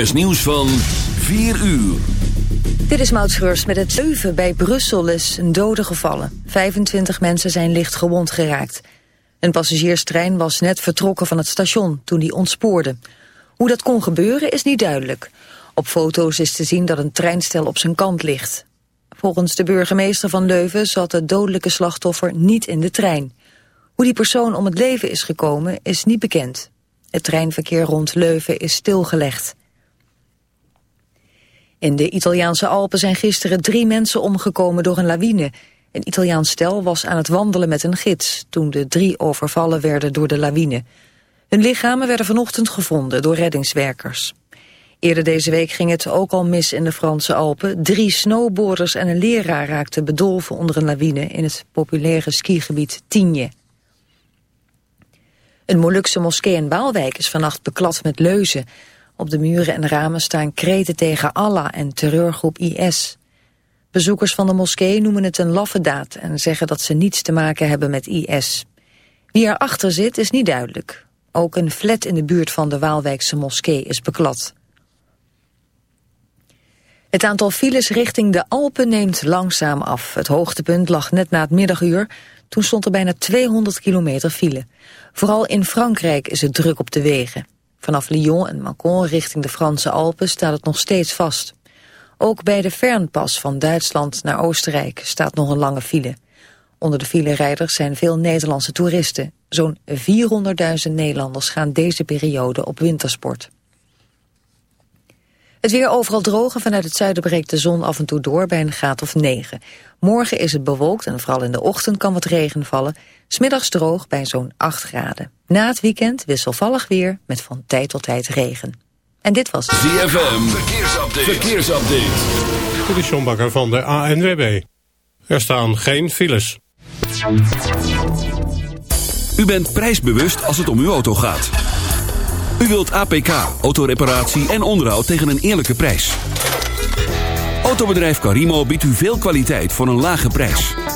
is nieuws van 4 uur. Dit is Maud met het Leuven bij Brussel is een dode gevallen. 25 mensen zijn licht gewond geraakt. Een passagierstrein was net vertrokken van het station toen die ontspoorde. Hoe dat kon gebeuren is niet duidelijk. Op foto's is te zien dat een treinstel op zijn kant ligt. Volgens de burgemeester van Leuven zat het dodelijke slachtoffer niet in de trein. Hoe die persoon om het leven is gekomen is niet bekend. Het treinverkeer rond Leuven is stilgelegd. In de Italiaanse Alpen zijn gisteren drie mensen omgekomen door een lawine. Een Italiaans stel was aan het wandelen met een gids... toen de drie overvallen werden door de lawine. Hun lichamen werden vanochtend gevonden door reddingswerkers. Eerder deze week ging het ook al mis in de Franse Alpen. Drie snowboarders en een leraar raakten bedolven onder een lawine... in het populaire skigebied Tigne. Een Molukse moskee in Waalwijk is vannacht beklad met leuzen... Op de muren en ramen staan kreten tegen Allah en terreurgroep IS. Bezoekers van de moskee noemen het een laffe daad... en zeggen dat ze niets te maken hebben met IS. Wie erachter zit is niet duidelijk. Ook een flat in de buurt van de Waalwijkse moskee is beklad. Het aantal files richting de Alpen neemt langzaam af. Het hoogtepunt lag net na het middaguur. Toen stond er bijna 200 kilometer file. Vooral in Frankrijk is het druk op de wegen. Vanaf Lyon en Macon richting de Franse Alpen staat het nog steeds vast. Ook bij de Fernpas van Duitsland naar Oostenrijk staat nog een lange file. Onder de filerijders zijn veel Nederlandse toeristen. Zo'n 400.000 Nederlanders gaan deze periode op wintersport. Het weer overal droog en vanuit het zuiden breekt de zon af en toe door bij een graad of 9. Morgen is het bewolkt en vooral in de ochtend kan wat regen vallen. Smiddags droog bij zo'n 8 graden. Na het weekend wisselvallig weer met van tijd tot tijd regen. En dit was ZFM, verkeersupdate. verkeersupdate. Dit is John Bakker van de ANWB. Er staan geen files. U bent prijsbewust als het om uw auto gaat. U wilt APK, autoreparatie en onderhoud tegen een eerlijke prijs. Autobedrijf Carimo biedt u veel kwaliteit voor een lage prijs.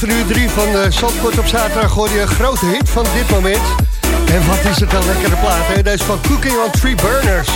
Begin van uur 3 van uh, Zandvoort op zaterdag hoor je een grote hit van dit moment. En wat is het een lekkere plaat, hè? Deze van Cooking on Three Burners.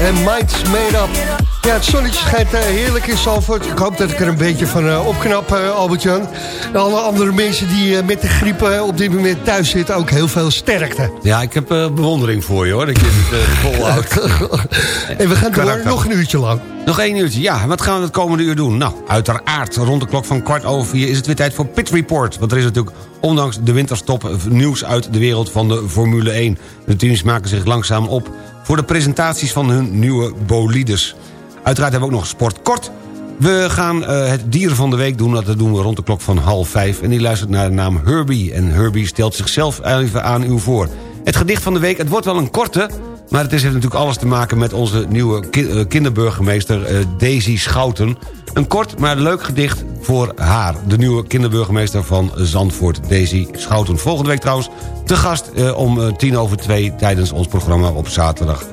En Minds Made Up. Ja, het zonnetje schijnt uh, heerlijk in Zandvoort. Ik hoop dat ik er een beetje van uh, opknap, uh, Albert-Jan. En alle andere mensen die met de griep op dit moment thuis zitten... ook heel veel sterkte. Ja, ik heb bewondering voor je, hoor. Dat je het volhoudt. en we gaan door nog een uurtje lang. Nog één uurtje, ja. Wat gaan we het komende uur doen? Nou, uiteraard, rond de klok van kwart over vier... is het weer tijd voor Pit Report. Want er is natuurlijk, ondanks de winterstop... nieuws uit de wereld van de Formule 1. De teams maken zich langzaam op voor de presentaties van hun nieuwe bolides. Uiteraard hebben we ook nog sport kort. We gaan uh, het dier van de week doen. Dat doen we rond de klok van half vijf. En die luistert naar de naam Herbie. En Herbie stelt zichzelf even aan u voor. Het gedicht van de week, het wordt wel een korte... maar het heeft natuurlijk alles te maken met onze nieuwe ki kinderburgemeester uh, Daisy Schouten. Een kort, maar leuk gedicht voor haar. De nieuwe kinderburgemeester van Zandvoort, Daisy Schouten. Volgende week trouwens te gast uh, om tien over twee... tijdens ons programma op zaterdag.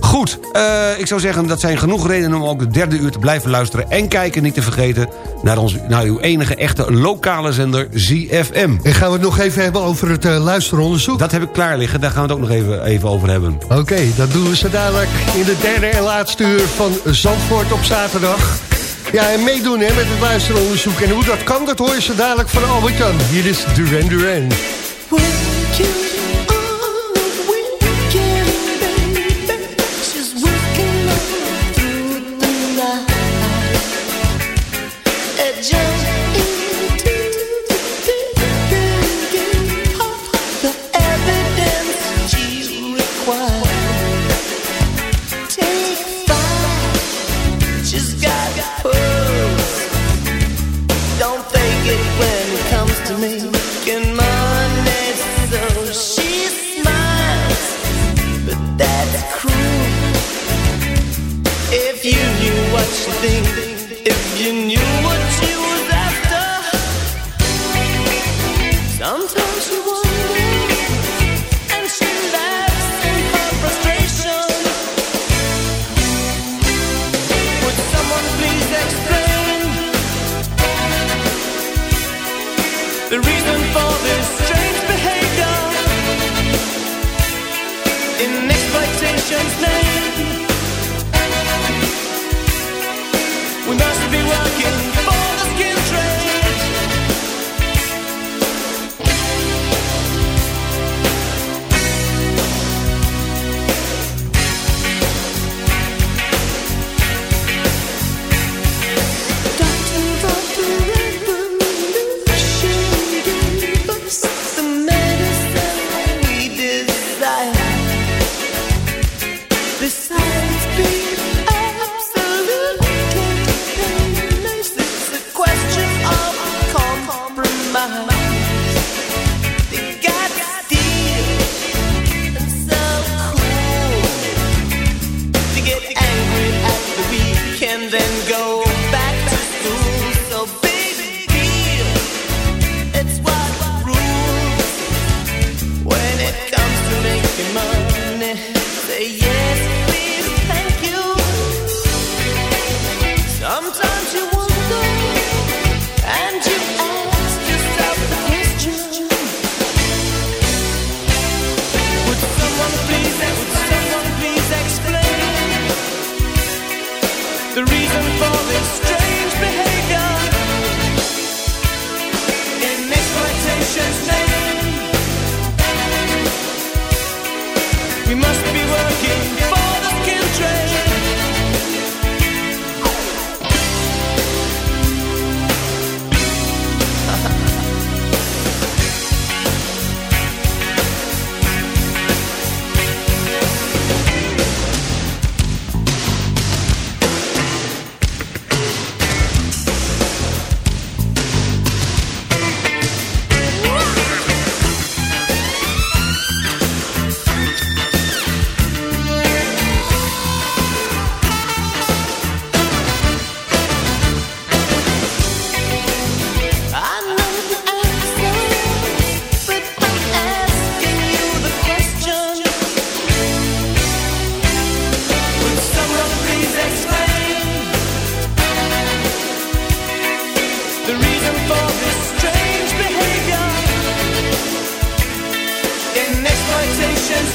Goed, ik zou zeggen dat zijn genoeg redenen om ook de derde uur te blijven luisteren... en kijken, niet te vergeten, naar, ons, naar uw enige echte lokale zender ZFM. En gaan we het nog even hebben over het uh, luisteronderzoek? Dat heb ik klaar liggen, daar gaan we het ook nog even, even over hebben. Oké, okay, dat doen we zo dadelijk in de derde en laatste uur van Zandvoort op zaterdag. Ja, en meedoen hè, met het luisteronderzoek. En hoe dat kan, dat hoor je zo dadelijk van Albert-Jan. Hier is Duran Duran.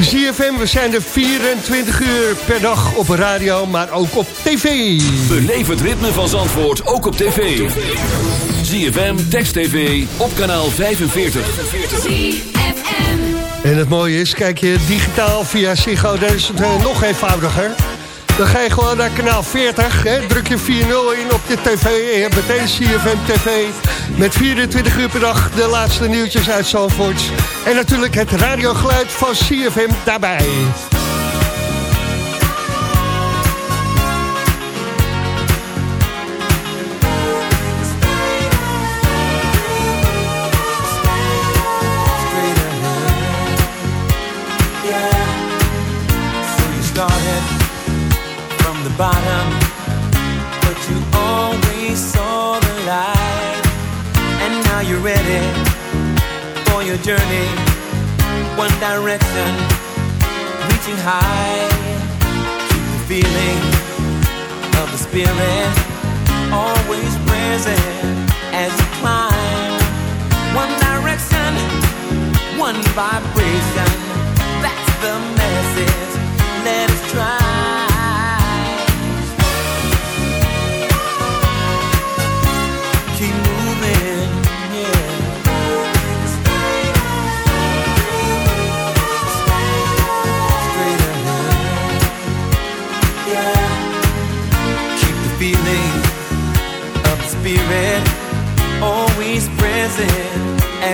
ZFM, we zijn er 24 uur per dag op radio, maar ook op tv. Beleef het ritme van Zandvoort ook op tv. ZFM, Text TV, op kanaal 45. En het mooie is, kijk je digitaal via Ziggo, dan is het eh, nog eenvoudiger. Dan ga je gewoon naar kanaal 40, hè, druk je 4-0 in op je tv... meteen CFM TV met 24 uur per dag de laatste nieuwtjes uit Zandvoort. En natuurlijk het radiogeluid van CFM daarbij. Your journey. One direction, reaching high. Keep the feeling of the spirit always present as you climb. One direction, one vibration.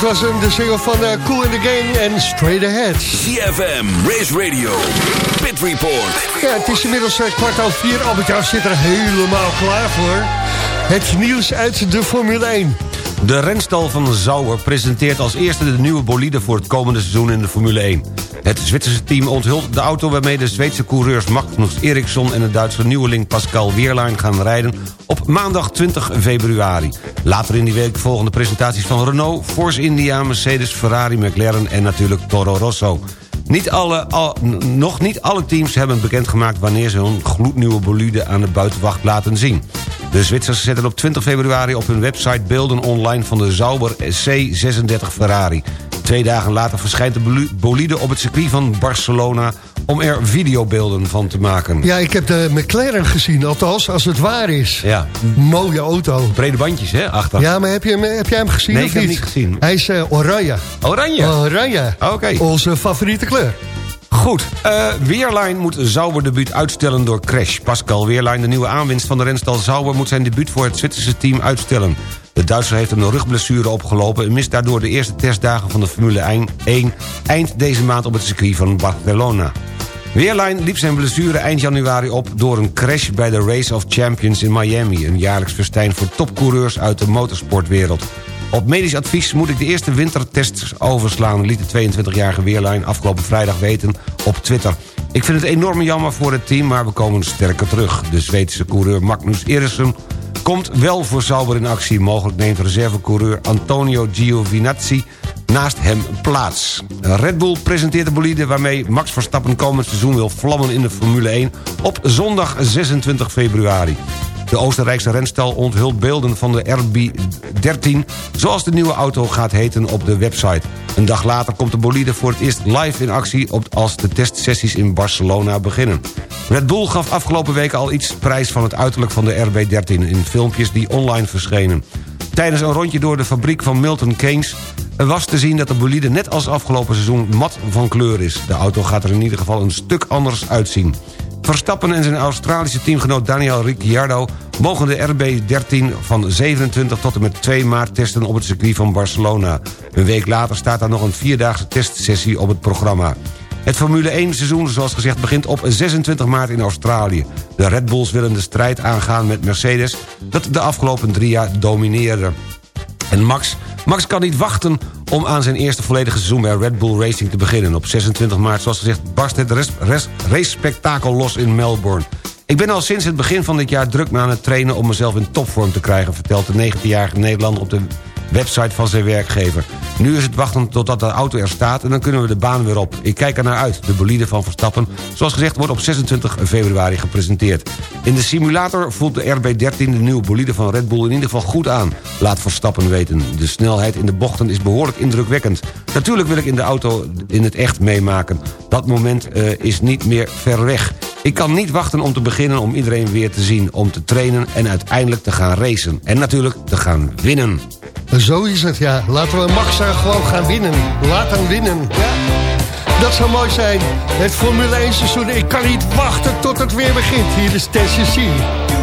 Dat was hem, de single van eh, Cool in the Game en Straight Ahead. ZFM, Race Radio, Pit Report. Ja, het is inmiddels eh, kwart over vier. Albert-Jan zit er helemaal klaar voor. Het nieuws uit de Formule 1. De renstal van Zauber presenteert als eerste de nieuwe bolide... voor het komende seizoen in de Formule 1. Het Zwitserse team onthult de auto waarmee de Zweedse coureurs Magnus Eriksson... en de Duitse nieuweling Pascal Wehrlein gaan rijden op maandag 20 februari. Later in die week volgen de presentaties van Renault, Force India... Mercedes, Ferrari, McLaren en natuurlijk Toro Rosso. Niet alle, nog niet alle teams hebben bekendgemaakt... wanneer ze hun gloednieuwe bolide aan de buitenwacht laten zien. De Zwitsers zetten op 20 februari op hun website beelden online... van de Sauber C36 Ferrari. Twee dagen later verschijnt de bolide op het circuit van Barcelona... om er videobeelden van te maken. Ja, ik heb de McLaren gezien, althans, als het waar is. Ja, Mooie auto. brede bandjes, hè, achter. Ja, maar heb, je hem, heb jij hem gezien Nee, of ik heb hem niet? niet gezien. Hij is eh, oranje. Oranje. Oranje. Oké. Onze favoriete kleur. Goed, eh Weerline moet Zauber debuut uitstellen door crash. Pascal Weerline, de nieuwe aanwinst van de renstal Zauber... moet zijn debuut voor het Zwitserse team uitstellen. De Duitser heeft een rugblessure opgelopen... en mist daardoor de eerste testdagen van de Formule 1... eind deze maand op het circuit van Barcelona. Weerline liep zijn blessure eind januari op... door een crash bij de Race of Champions in Miami... een jaarlijks festijn voor topcoureurs uit de motorsportwereld. Op medisch advies moet ik de eerste wintertests overslaan... liet de 22-jarige Weerline afgelopen vrijdag weten op Twitter. Ik vind het enorm jammer voor het team, maar we komen sterker terug. De Zweedse coureur Magnus Eriksson komt wel voor Sauber in actie. Mogelijk neemt reservecoureur Antonio Giovinazzi naast hem plaats. Red Bull presenteert de bolide waarmee Max Verstappen komend seizoen wil vlammen in de Formule 1 op zondag 26 februari. De Oostenrijkse renstal onthult beelden van de RB13... zoals de nieuwe auto gaat heten op de website. Een dag later komt de bolide voor het eerst live in actie... Op als de testsessies in Barcelona beginnen. Red Bull gaf afgelopen weken al iets prijs van het uiterlijk van de RB13... in filmpjes die online verschenen. Tijdens een rondje door de fabriek van Milton Keynes was te zien dat de bolide net als afgelopen seizoen mat van kleur is. De auto gaat er in ieder geval een stuk anders uitzien. Verstappen en zijn Australische teamgenoot Daniel Ricciardo... mogen de RB13 van 27 tot en met 2 maart testen op het circuit van Barcelona. Een week later staat daar nog een vierdaagse testsessie op het programma. Het Formule 1 seizoen, zoals gezegd, begint op 26 maart in Australië. De Red Bulls willen de strijd aangaan met Mercedes... dat de afgelopen drie jaar domineerde. En Max, Max kan niet wachten om aan zijn eerste volledige seizoen bij Red Bull Racing te beginnen. Op 26 maart, zoals gezegd, barst het race-spektakel los in Melbourne. Ik ben al sinds het begin van dit jaar druk aan het trainen... om mezelf in topvorm te krijgen, vertelt de 19-jarige Nederlander op de website van zijn werkgever. Nu is het wachten totdat de auto er staat en dan kunnen we de baan weer op. Ik kijk er naar uit. De bolide van Verstappen, zoals gezegd, wordt op 26 februari gepresenteerd. In de simulator voelt de RB13 de nieuwe bolide van Red Bull in ieder geval goed aan. Laat Verstappen weten. De snelheid in de bochten is behoorlijk indrukwekkend. Natuurlijk wil ik in de auto in het echt meemaken. Dat moment eh, is niet meer ver weg. Ik kan niet wachten om te beginnen om iedereen weer te zien... om te trainen en uiteindelijk te gaan racen. En natuurlijk te gaan winnen. Zo is het, ja. Laten we Max gewoon gaan winnen. Laat hem winnen. Ja. Dat zou mooi zijn. Het Formule 1 seizoen. Ik kan niet wachten tot het weer begint. Hier is Tennessee. Do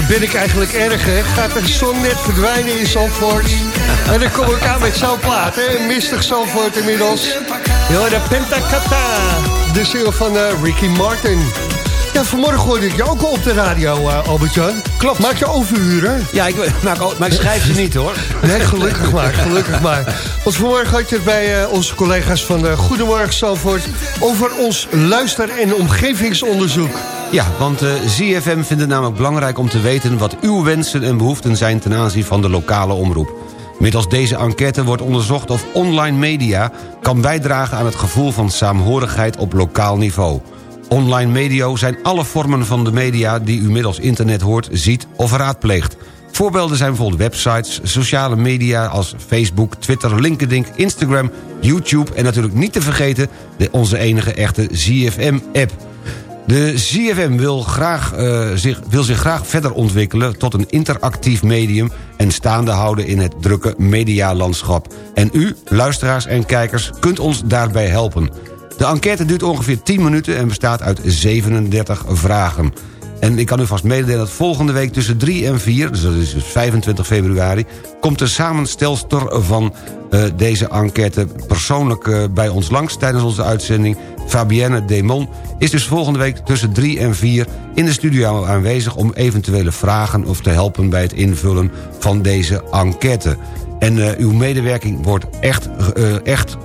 Wat ben ik eigenlijk erg, hè? Gaat de zon net verdwijnen in Zandvoort? En dan kom ik aan met zo'n plaat, hè? Mistig Zandvoort inmiddels. Ja, de Pentacata. De single van eh, Ricky Martin. Ja, vanmorgen hoorde ik je ook al op de radio, eh, Albert-Jan. Klopt. Maak je overuren? Ja, ik, maak, ook- maar ik schrijf ze niet hoor. Nee, gelukkig maar, gelukkig maar. Want vanmorgen had je het bij eh, onze collega's van eh, Goedemorgen Zandvoort... over ons luister- en omgevingsonderzoek. Ja, want eh ZFM vindt het namelijk belangrijk om te weten... wat uw wensen en behoeften zijn ten aanzien van de lokale omroep. Middels deze enquête wordt onderzocht of online media... kan bijdragen aan het gevoel van saamhorigheid op lokaal niveau. Online media zijn alle vormen van de media... die u middels internet hoort, ziet of raadpleegt. Voorbeelden zijn bijvoorbeeld websites, sociale media als Facebook, Twitter, LinkedIn, Instagram, YouTube... en natuurlijk niet te vergeten de, onze enige echte ZFM-app... De CFM wil, graag, eh, zich, wil zich graag verder ontwikkelen tot een interactief medium... en staande houden in het drukke medialandschap. En u, luisteraars en kijkers, kunt ons daarbij helpen. De enquête duurt ongeveer 10 minuten en bestaat uit 37 vragen. En ik kan u vast mededelen dat volgende week tussen 3 en 4... dus dat is dus 25 februari... komt de samenstelster van eh, deze enquête persoonlijk eh, bij ons langs... tijdens onze uitzending. Fabienne Demon is dus volgende week tussen 3 en 4... in de studio aanwezig om eventuele vragen of te helpen... bij het invullen van deze enquête. En eh, uw medewerking wordt echt, echt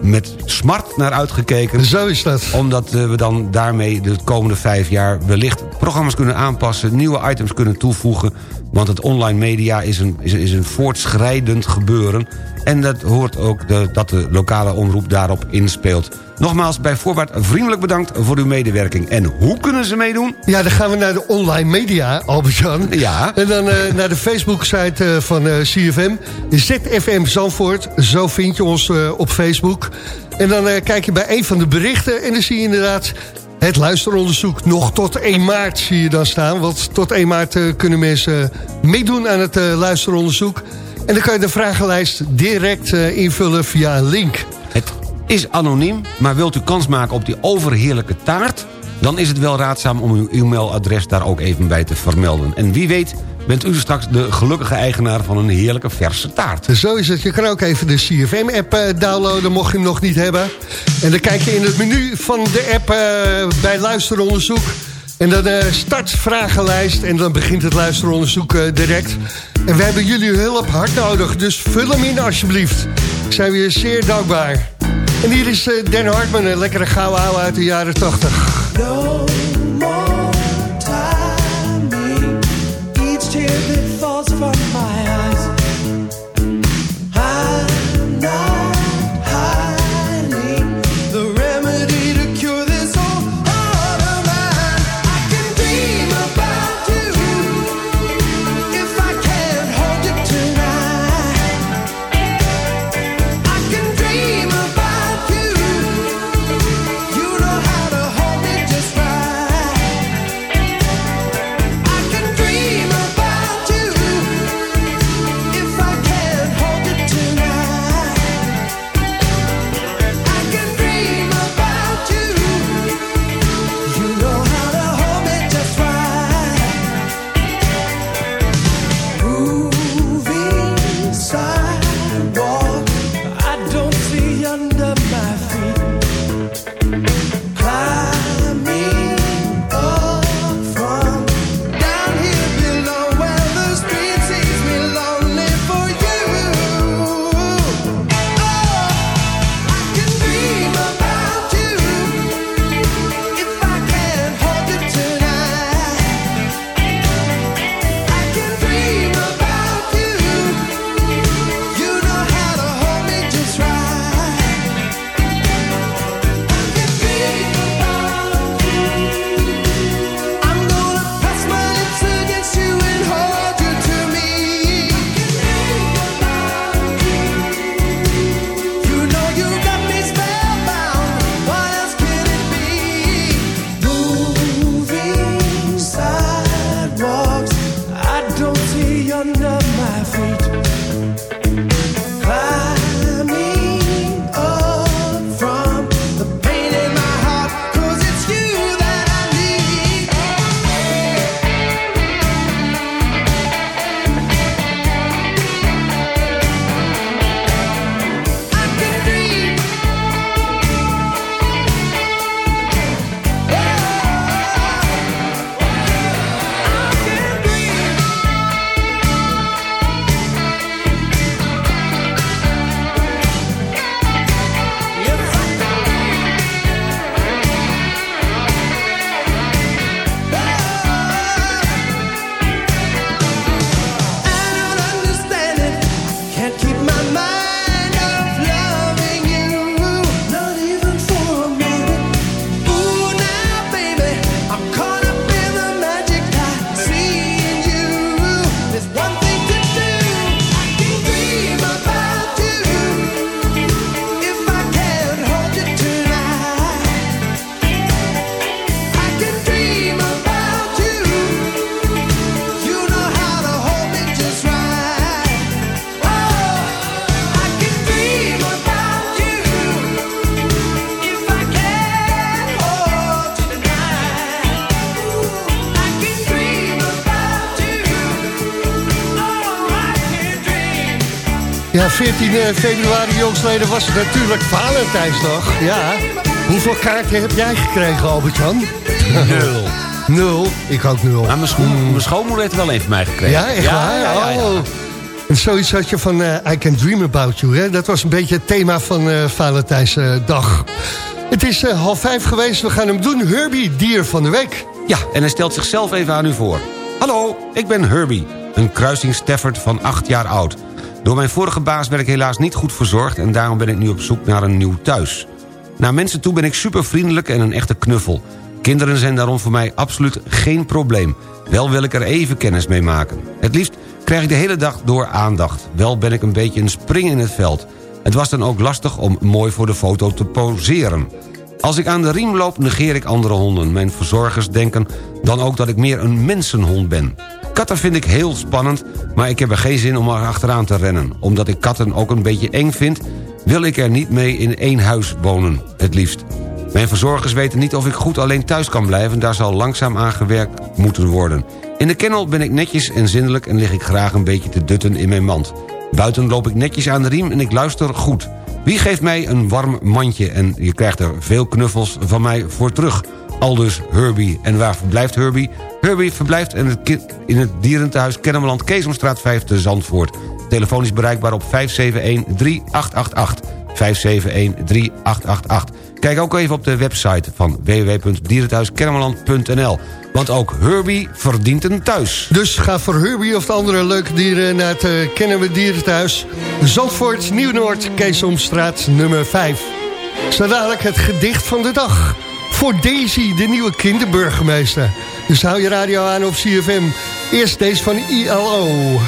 met smart naar uitgekeken. Zo is dat. Omdat eh, we dan daarmee de komende vijf jaar wellicht programma's kunnen aanpassen... nieuwe items kunnen toevoegen. Want het online media is een, is, is een voortschrijdend gebeuren. En dat hoort ook de, dat de lokale omroep daarop inspeelt. Nogmaals, bij voorbaat vriendelijk bedankt voor uw medewerking. En hoe kunnen ze meedoen? Ja, dan gaan we naar de online media, Albert-Jan. Ja. En dan eh, naar de Facebook-site eh, van eh, CFM. ZFM Zandvoort, zo vind je ons op Facebook. En dan kijk je bij een van de berichten... en dan zie je inderdaad het luisteronderzoek nog tot 1 maart zie je dan staan. Want tot 1 maart kunnen mensen meedoen aan het luisteronderzoek. En dan kan je de vragenlijst direct invullen via een link. Het is anoniem, maar wilt u kans maken op die overheerlijke taart... dan is het wel raadzaam om uw e-mailadres daar ook even bij te vermelden. En wie weet bent u straks de gelukkige eigenaar van een heerlijke verse taart. Zo is het. Je kan ook even de CFM-app eh, downloaden, mocht je hem nog niet hebben. En dan kijk je in het menu van de app eh, bij luisteronderzoek. En dan eh, start vragenlijst en dan begint het luisteronderzoek direct. En we hebben jullie hulp hard nodig, dus vul hem in alsjeblieft. Zijn weer zeer dankbaar. En hier is eh, Dan Hartman, een lekkere gouden ouwe uit de jaren 80. 14 februari jongsleden was het natuurlijk Valentijnsdag. Ja. Hoeveel kaarten heb jij gekregen, Albert-Jan? Nul. Nul. Ik ook nul. Maar mijn, schoen, mijn schoonmoeder heeft er wel een van mij gekregen. Ja, echt waar? Ja, ja, ja. Oh. En zoiets had je van eh, I Can Dream About You. Hè? Dat was een beetje het thema van eh Valentijnsdag. Het is eh, half vijf geweest. We gaan hem doen. Herbie, dier van de week. Ja, en hij stelt zichzelf even aan u voor. Hallo, ik ben Herbie, een kruising Stafford van 8 jaar oud. Door mijn vorige baas werd ik helaas niet goed verzorgd... en daarom ben ik nu op zoek naar een nieuw thuis. Naar mensen toe ben ik super vriendelijk en een echte knuffel. Kinderen zijn daarom voor mij absoluut geen probleem. Wel wil ik er even kennis mee maken. Het liefst krijg ik de hele dag door aandacht. Wel ben ik een beetje een spring in het veld. Het was dan ook lastig om mooi voor de foto te poseren. Als ik aan de riem loop, negeer ik andere honden. Mijn verzorgers denken dan ook dat ik meer een mensenhond ben. Katten vind ik heel spannend, maar ik heb er geen zin om er achteraan te rennen. Omdat ik katten ook een beetje eng vind... wil ik er niet mee in één huis wonen, het liefst. Mijn verzorgers weten niet of ik goed alleen thuis kan blijven... daar zal langzaam aan gewerkt moeten worden. In de kennel ben ik netjes en zindelijk... en lig ik graag een beetje te dutten in mijn mand. Buiten loop ik netjes aan de riem en ik luister goed. Wie geeft mij een warm mandje en je krijgt er veel knuffels van mij voor terug. Aldus Herbie. En waar verblijft Herbie? Herbie verblijft in het, in het dierentehuis Kennemerland... Keesomstraat 5 te Zandvoort. Telefoon is bereikbaar op 571-3888. 571-3888. Kijk ook even op de website van www.dierenthuiskennemerland.nl. Want ook Herbie verdient een thuis. Dus ga voor Herbie of de andere leuke dieren naar het uh, Kennen we Dierenthuis. Zandvoort, Nieuw-Noord, Keesomstraat nummer 5. Zo het gedicht van de dag. Voor Daisy, de nieuwe kinderburgemeester. Dus hou je radio aan op CFM. Eerst deze van ILO.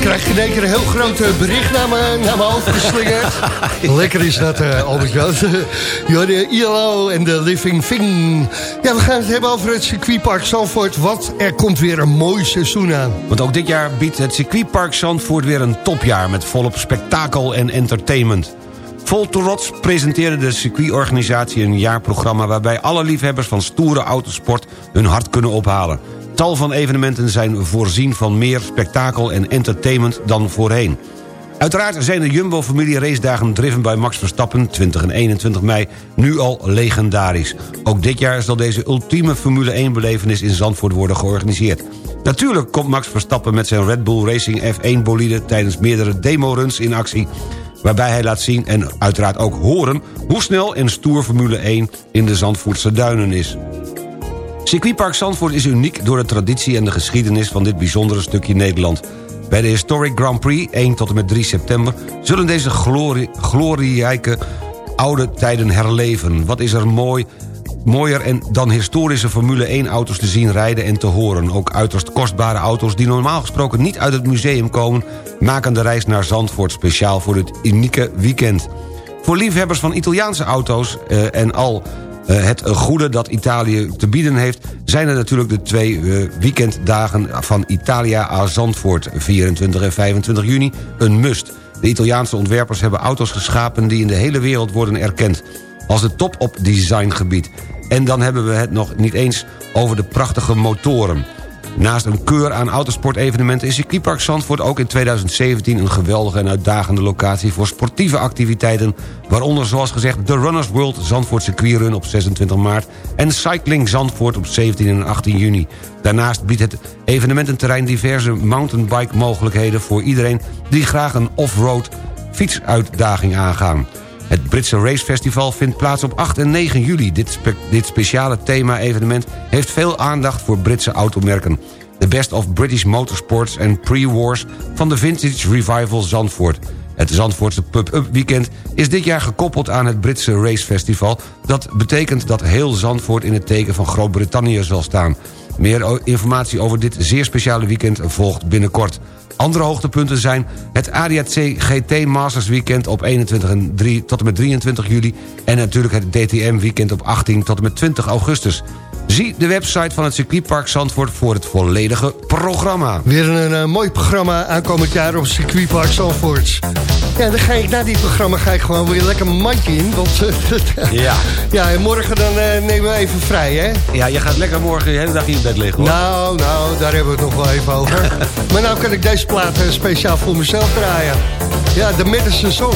Krijg je in één keer een heel groot eh, bericht naar mijn, naar mijn hoofd geslingerd. Lekker is dat, eh Albert Jan. Ja, de ILO en de Living Thing. Ja, we gaan het hebben over het circuitpark Zandvoort. Want er komt weer een mooi seizoen aan. Want ook dit jaar biedt het circuitpark Zandvoort weer een topjaar... met volop spektakel en entertainment. Vol trots presenteerde de circuitorganisatie een jaarprogramma... waarbij alle liefhebbers van stoere autosport hun hart kunnen ophalen. Tal van evenementen zijn voorzien van meer spektakel en entertainment dan voorheen. Uiteraard zijn de Jumbo-familie racedagen driven bij Max Verstappen... 20 en 21 mei nu al legendarisch. Ook dit jaar zal deze ultieme Formule 1-belevenis in Zandvoort worden georganiseerd. Natuurlijk komt Max Verstappen met zijn Red Bull Racing F1-bolide... tijdens meerdere demoruns in actie... waarbij hij laat zien en uiteraard ook horen... hoe snel en stoer Formule 1 in de Zandvoortse duinen is. Circuitpark Zandvoort is uniek door de traditie en de geschiedenis van dit bijzondere stukje Nederland. Bij de Historic Grand Prix, 1 tot en met 3 september... zullen deze glorie, oude tijden herleven. Wat is er mooi mooier en dan historische Formule 1-auto's te zien rijden en te horen. Ook uiterst kostbare auto's die normaal gesproken niet uit het museum komen... maken de reis naar Zandvoort speciaal voor dit unieke weekend. Voor liefhebbers van Italiaanse auto's eh, en al het goede dat Italië te bieden heeft... zijn er natuurlijk de twee eh, weekenddagen van Italia aan Zandvoort... 24 en 25 juni een must. De Italiaanse ontwerpers hebben auto's geschapen... die in de hele wereld worden erkend als de top op designgebied. En dan hebben we het nog niet eens over de prachtige motoren. Naast een keur aan autosportevenementen is circuitpark Zandvoort ook in 2017 een geweldige en uitdagende locatie voor sportieve activiteiten, waaronder zoals gezegd de Runners World Zandvoort Circuitrun op 26 maart en Cycling Zandvoort op 17 en 18 juni. Daarnaast biedt het evenemententerrein diverse mountainbike mogelijkheden voor iedereen die graag een off-road fietsuitdaging aangaan. Het Britse Racefestival vindt plaats op 8 en 9 juli. Dit, dit speciale thema-evenement heeft veel aandacht voor Britse automerken. De Best of British Motorsports en Pre-Wars van de Vintage Revival Zandvoort. Het Zandvoortse pub-up weekend is dit jaar gekoppeld aan het Britse Racefestival. Dat betekent dat heel Zandvoort in het teken van Groot-Brittannië zal staan. Meer informatie over dit zeer speciale weekend volgt binnenkort. Andere hoogtepunten zijn het ADAC GT Masters Weekend op 21 en 3 tot en met 23 juli... en natuurlijk het DTM Weekend op 18 tot en met 20 augustus. Zie de website van het circuitpark Zandvoort voor het volledige programma. Weer een eh, mooi programma aankomend jaar op circuitpark Zandvoort. Ja, dan ga ik na dit programma ga ik gewoon weer lekker een mandje in. Want eh, Ja. ja, en morgen dan eh, nemen we even vrij, hè? Ja, je gaat lekker morgen de hele dag in je bed liggen, hoor. Nou, nou, daar hebben we het nog wel even over. maar nou kan ik deze plaat speciaal voor mezelf draaien. Ja, de Madison Song.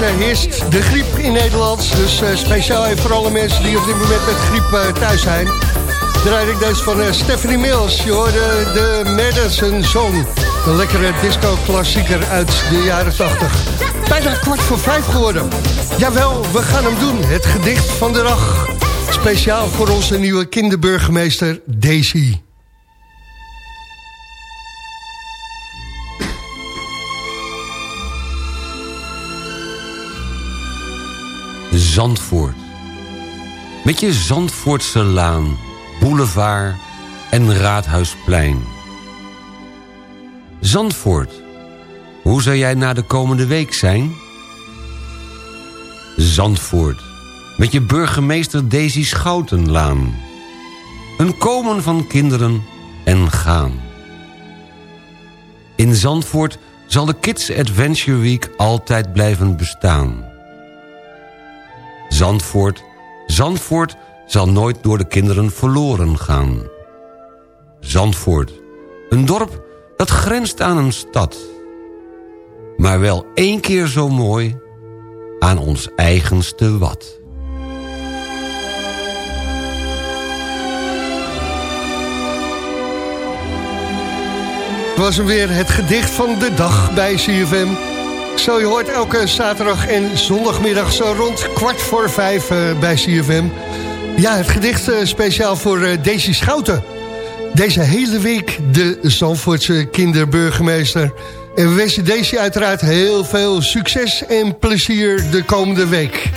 Eh, heerst de griep in Nederland. Dus eh, speciaal voor alle mensen die op dit moment met griep eh, thuis zijn. Draai ik deze van Stephanie Mills. Je hoorde de Madison Song. Een lekkere disco-klassieker uit de jaren 80. Bijna kwart voor vijf geworden. Jawel, we gaan hem doen. Het gedicht van de dag. Speciaal voor onze nieuwe kinderburgemeester Daisy. Zandvoort. Met je Zandvoortse laan, boulevard en raadhuisplein. Zandvoort, hoe zou jij na de komende week zijn? Zandvoort, met je burgemeester Daisy Schoutenlaan. Een komen van kinderen en gaan. In Zandvoort zal de Kids Adventure Week altijd blijven bestaan. Zandvoort, Zandvoort zal nooit door de kinderen verloren gaan. Zandvoort, een dorp dat grenst aan een stad. Maar wel één keer zo mooi aan ons eigenste wat. Het was hem weer het gedicht van de dag bij CFM. Zo, je hoort elke zaterdag en zondagmiddag zo rond kwart voor vijf eh, bij CFM. Ja, het gedicht eh, speciaal voor eh, Daisy Schouten. Deze hele week de Zandvoortse kinderburgemeester. En we wensen Daisy uiteraard heel veel succes en plezier de komende week.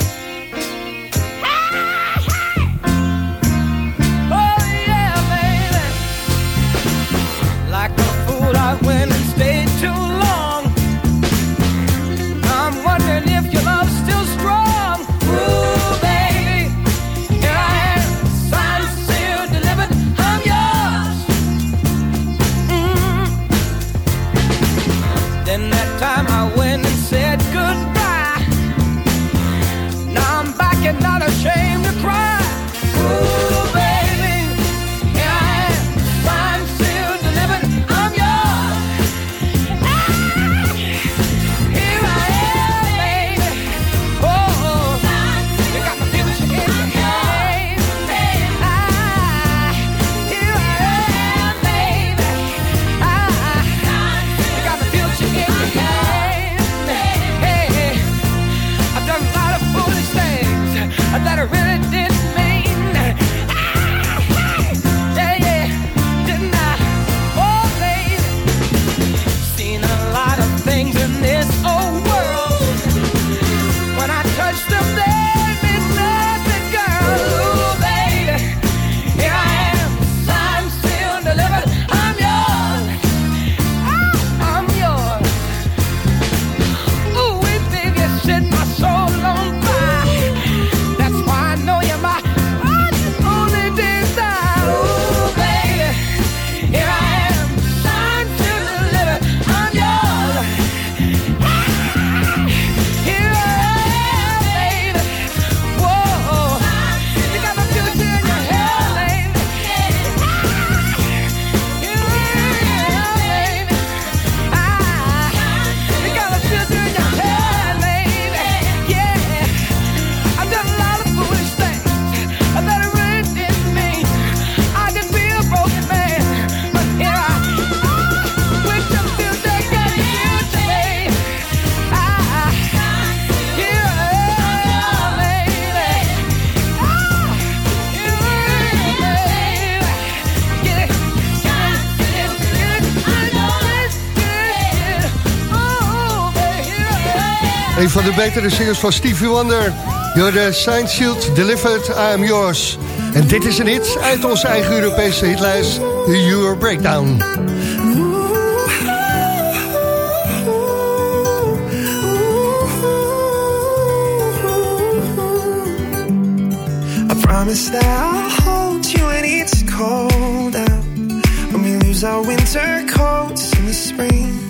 Said goodbye. Een van de betere singers van Stevie Wonder. You're the Sign Shield Delivered, I Am Yours. En dit is een hit uit onze eigen Europese hitlijst. The Euro Breakdown. I promise that I'll hold you when it's cold out. When we lose our winter coats in the spring.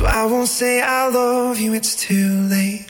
So I won't say I love you, it's too late.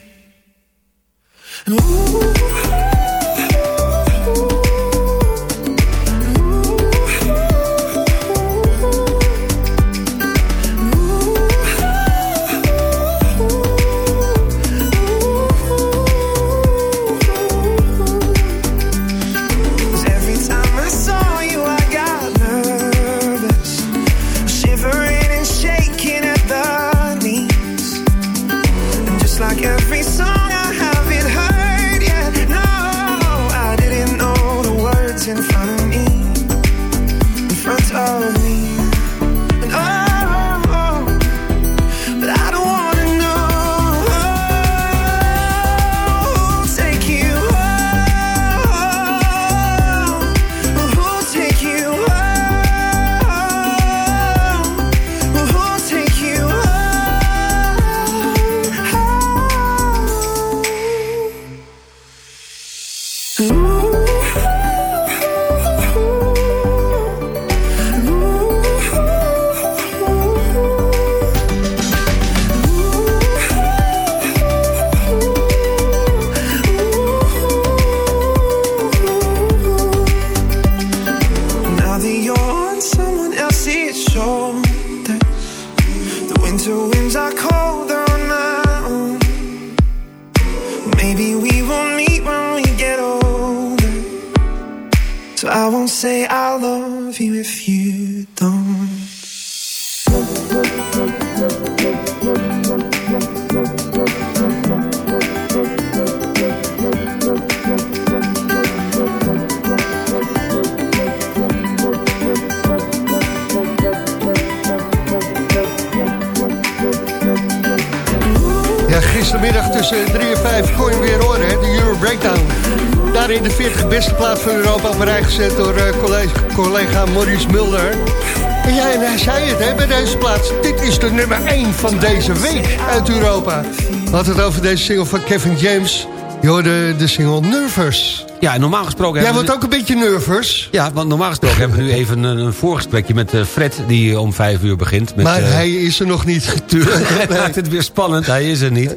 Europa. We hadden het over deze single van Kevin James. Je hoorde de single Nervous. Ja, normaal gesproken... Jij wordt ook een beetje nervous. Ja, want normaal gesproken hebben we nu even een, een voorgesprekje met eh, Fred... die om vijf uur begint. Met, maar eh, hij is er nog niet. Tuurlijk, het maakt het weer spannend. Hij is er niet.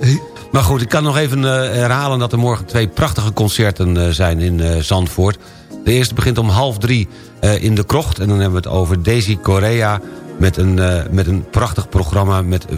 Maar goed, ik kan nog even eh, herhalen dat er morgen twee prachtige concerten eh, zijn in eh, Zandvoort. De eerste begint om half drie eh, in de krocht. En dan hebben we het over Daisy Correa met een, eh, met een prachtig programma met, eh,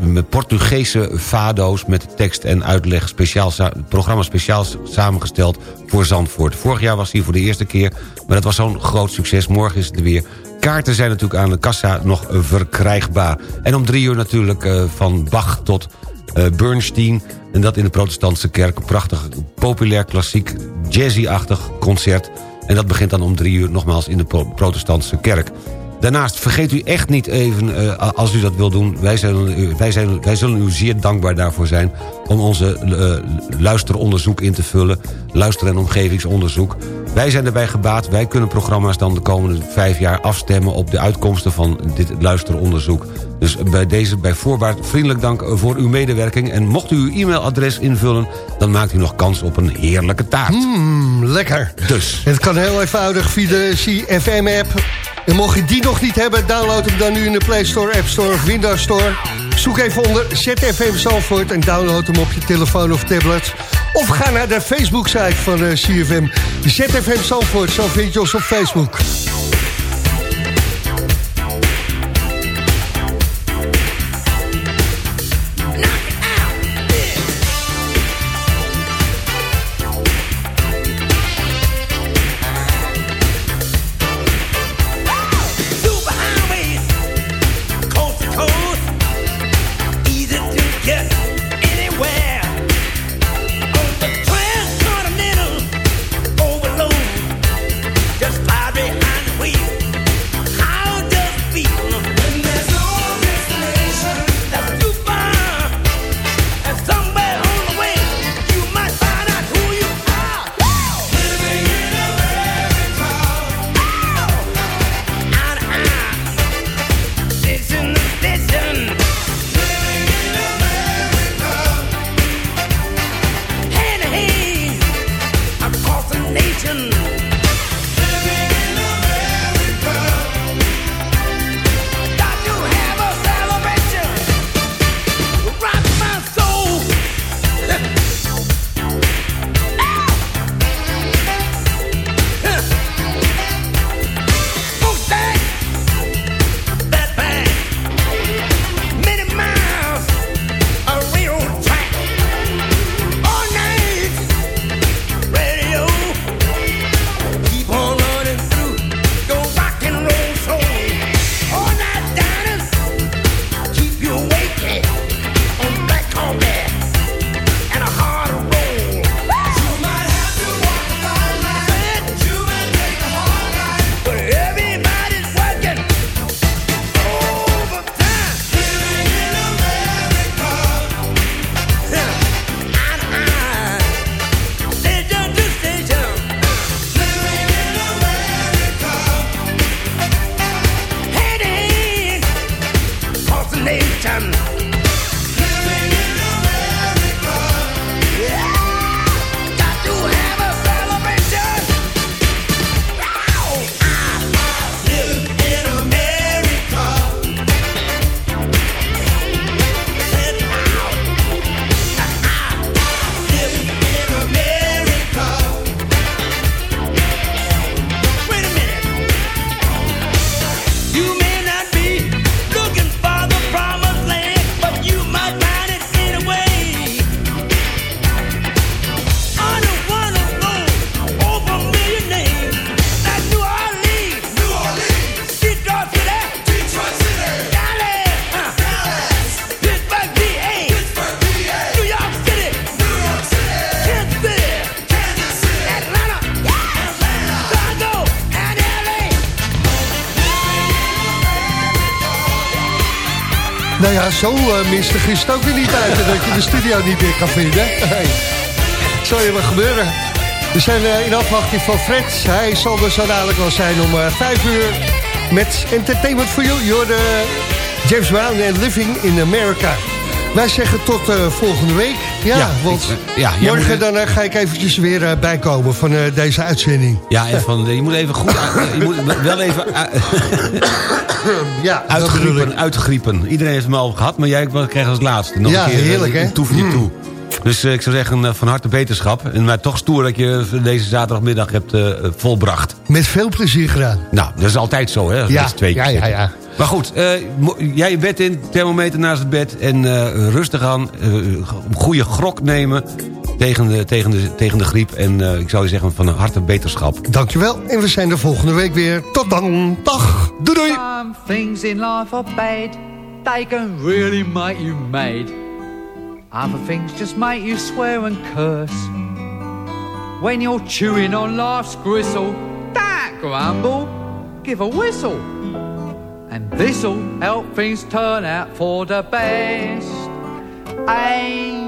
met Portugese fado's... met tekst en uitleg, speciaal, programma speciaal samengesteld voor Zandvoort. Vorig jaar was hij voor de eerste keer, maar dat was zo'n groot succes. Morgen is het er weer. Kaarten zijn natuurlijk aan de kassa nog verkrijgbaar. En om drie uur natuurlijk van Bach tot eh, Bernstein. En dat in de protestantse kerk. Een prachtig, populair, klassiek, jazzy-achtig concert. En dat begint dan om drie uur nogmaals in de pro- protestantse kerk. Daarnaast vergeet u echt niet even, eh, als u dat wil doen... Wij u- wij, zijn, wij zullen u zeer dankbaar daarvoor zijn... om onze eh, luisteronderzoek in te vullen. Luister- en omgevingsonderzoek. Wij zijn erbij gebaat. Wij kunnen programma's dan de komende vijf jaar afstemmen... op de uitkomsten van dit luisteronderzoek. Dus bij deze bij voorbaat vriendelijk dank voor uw medewerking. En mocht u uw e-mailadres invullen... dan maakt u nog kans op een heerlijke taart. Mm, lekker. Dus. Het kan heel eenvoudig via de CFM-app. En mocht je die nog niet hebben, download hem dan nu in de Play Store, App Store of Windows Store. Zoek even onder ZFM Zalvoort en download hem op je telefoon of tablet. Of ga naar de Facebook-site van de CFM. ZFM Zalvoort, zo vind je ons op Facebook. Zo uh, mistig is het ook weer niet uit dat je de studio niet meer kan vinden. Hey. Zal je wat gebeuren? We zijn uh, in afwachting van Fred. Hij zal er zo dadelijk wel zijn om uh, 5 uur met Entertainment for You. Je hoorde James Brown en Living in America. Wij zeggen tot uh, volgende week. Ja, Ja, want ik, ja, morgen moet- dan uh, ga ik eventjes weer uh, bijkomen van deze uitzending. Ja, en van, je moet even goed... je moet wel even ja, uitgriepen, uitgriepen. Iedereen heeft hem al gehad, maar jij krijgt als laatste. Nog Ja, een keer, heerlijk, uh, hè? Toe voor je toe. Dus uh, ik zou zeggen, uh, van harte beterschap. En maar toch stoer dat je deze zaterdagmiddag hebt uh, volbracht. Met veel plezier gedaan. Nou, dat is altijd zo, hè? Ja, tweetjes ja, ja, ja. Maar goed, uh, jij je bed in, thermometer naast het bed... en rustig aan, goede grok nemen tegen de, tegen de, tegen de griep. En uh, ik zou je zeggen, van harte beterschap. Dankjewel. En we zijn de volgende week weer. Tot dan. Dag. Doei doei. Some things in life are bad. They can really make you mad. Other things just make you swear and curse. When you're chewing on life's gristle, don't grumble, give a whistle. And this'll help things turn out for the best. And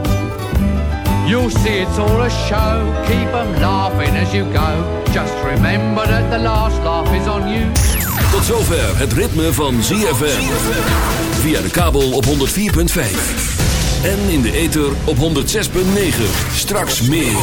You'll see it's all a show, keep 'em laughing as you go. Just remember that the last laugh is on you. Tot zover het ritme van ZFM. Via de kabel op 104.5. En in de ether op 106.9. Straks meer.